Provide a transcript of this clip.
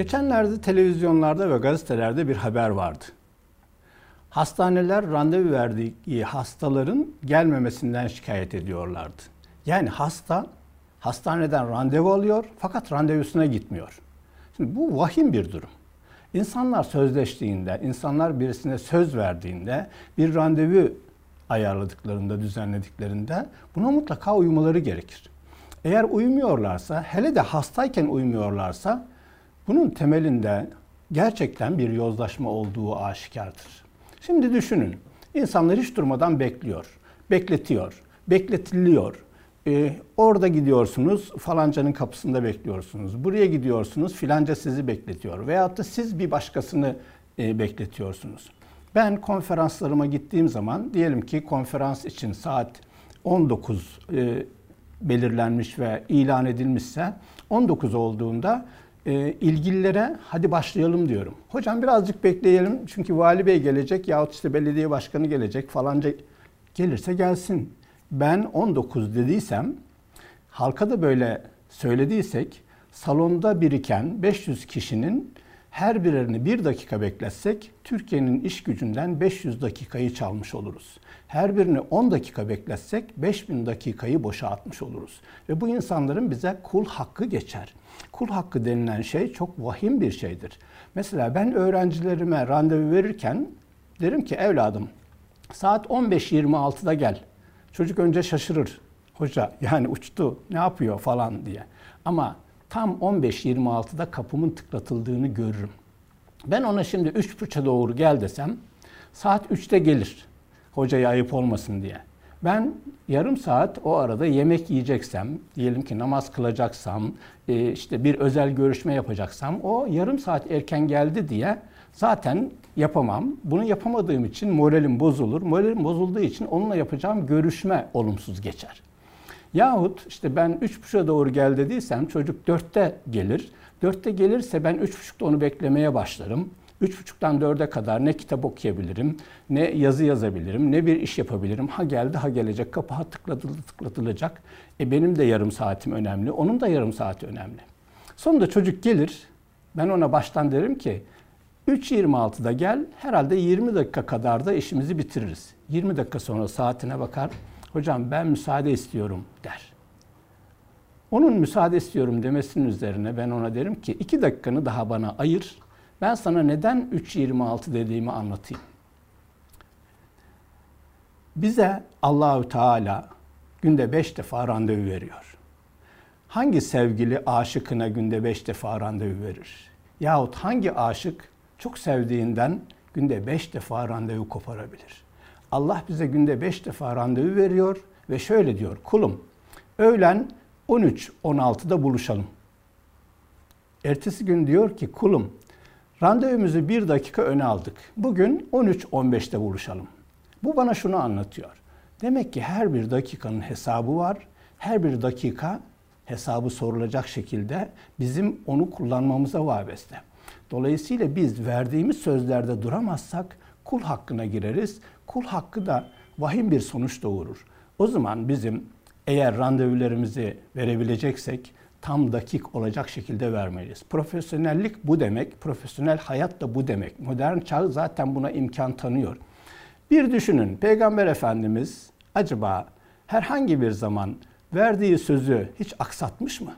Geçenlerde televizyonlarda ve gazetelerde bir haber vardı. Hastaneler randevu verdiği hastaların gelmemesinden şikayet ediyorlardı. Yani hasta hastaneden randevu alıyor fakat randevusuna gitmiyor. Şimdi bu vahim bir durum. İnsanlar sözleştiğinde, insanlar birisine söz verdiğinde, bir randevu ayarladıklarında, düzenlediklerinde buna mutlaka uymaları gerekir. Eğer uymuyorlarsa, hele de hastayken uymuyorlarsa bunun temelinde gerçekten bir yozlaşma olduğu aşikardır. Şimdi düşünün, insanlar hiç durmadan bekliyor, bekletiyor, bekletiliyor. Ee, orada gidiyorsunuz, falancanın kapısında bekliyorsunuz. Buraya gidiyorsunuz, filanca sizi bekletiyor. Veyahut da siz bir başkasını e, bekletiyorsunuz. Ben konferanslarıma gittiğim zaman, diyelim ki konferans için saat 19 e, belirlenmiş ve ilan edilmişse, 19 olduğunda e, ilgililere hadi başlayalım diyorum. Hocam birazcık bekleyelim çünkü vali bey gelecek yahut işte belediye başkanı gelecek falanca gelirse gelsin. Ben 19 dediysem halka da böyle söylediysek salonda biriken 500 kişinin her birini bir dakika bekletsek Türkiye'nin iş gücünden 500 dakikayı çalmış oluruz. Her birini 10 dakika bekletsek 5000 dakikayı boşa atmış oluruz. Ve bu insanların bize kul hakkı geçer. Kul hakkı denilen şey çok vahim bir şeydir. Mesela ben öğrencilerime randevu verirken derim ki evladım saat 15.26'da gel. Çocuk önce şaşırır. Hoca yani uçtu ne yapıyor falan diye. Ama tam 15.26'da kapımın tıklatıldığını görürüm. Ben ona şimdi 3.30'a doğru gel desem saat 3'te gelir. Hocaya ayıp olmasın diye. Ben yarım saat o arada yemek yiyeceksem, diyelim ki namaz kılacaksam, e, işte bir özel görüşme yapacaksam o yarım saat erken geldi diye zaten yapamam. Bunu yapamadığım için moralim bozulur. Moralim bozulduğu için onunla yapacağım görüşme olumsuz geçer. Yahut işte ben 3.30'a doğru gel dediysem çocuk 4'te gelir. 4'te gelirse ben 3.30'da onu beklemeye başlarım. 3.30'dan 4'e kadar ne kitap okuyabilirim, ne yazı yazabilirim, ne bir iş yapabilirim. Ha geldi ha gelecek, kapı ha tıklatıldı tıklatılacak. E benim de yarım saatim önemli, onun da yarım saati önemli. Sonunda çocuk gelir, ben ona baştan derim ki 3.26'da gel, herhalde 20 dakika kadar da işimizi bitiririz. 20 dakika sonra saatine bakar, hocam ben müsaade istiyorum der. Onun müsaade istiyorum demesinin üzerine ben ona derim ki 2 dakikanı daha bana ayır, ben sana neden 3.26 dediğimi anlatayım. Bize Allahü Teala günde beş defa randevu veriyor. Hangi sevgili aşıkına günde beş defa randevu verir? Yahut hangi aşık çok sevdiğinden günde beş defa randevu koparabilir? Allah bize günde beş defa randevu veriyor ve şöyle diyor. Kulum öğlen 13-16'da buluşalım. Ertesi gün diyor ki kulum Randevumuzu bir dakika öne aldık. Bugün 13.15'te buluşalım. Bu bana şunu anlatıyor. Demek ki her bir dakikanın hesabı var. Her bir dakika hesabı sorulacak şekilde bizim onu kullanmamıza vabeste. Dolayısıyla biz verdiğimiz sözlerde duramazsak kul hakkına gireriz. Kul hakkı da vahim bir sonuç doğurur. O zaman bizim eğer randevularımızı verebileceksek tam dakik olacak şekilde vermeliyiz. Profesyonellik bu demek, profesyonel hayat da bu demek. Modern çağ zaten buna imkan tanıyor. Bir düşünün, Peygamber Efendimiz acaba herhangi bir zaman verdiği sözü hiç aksatmış mı?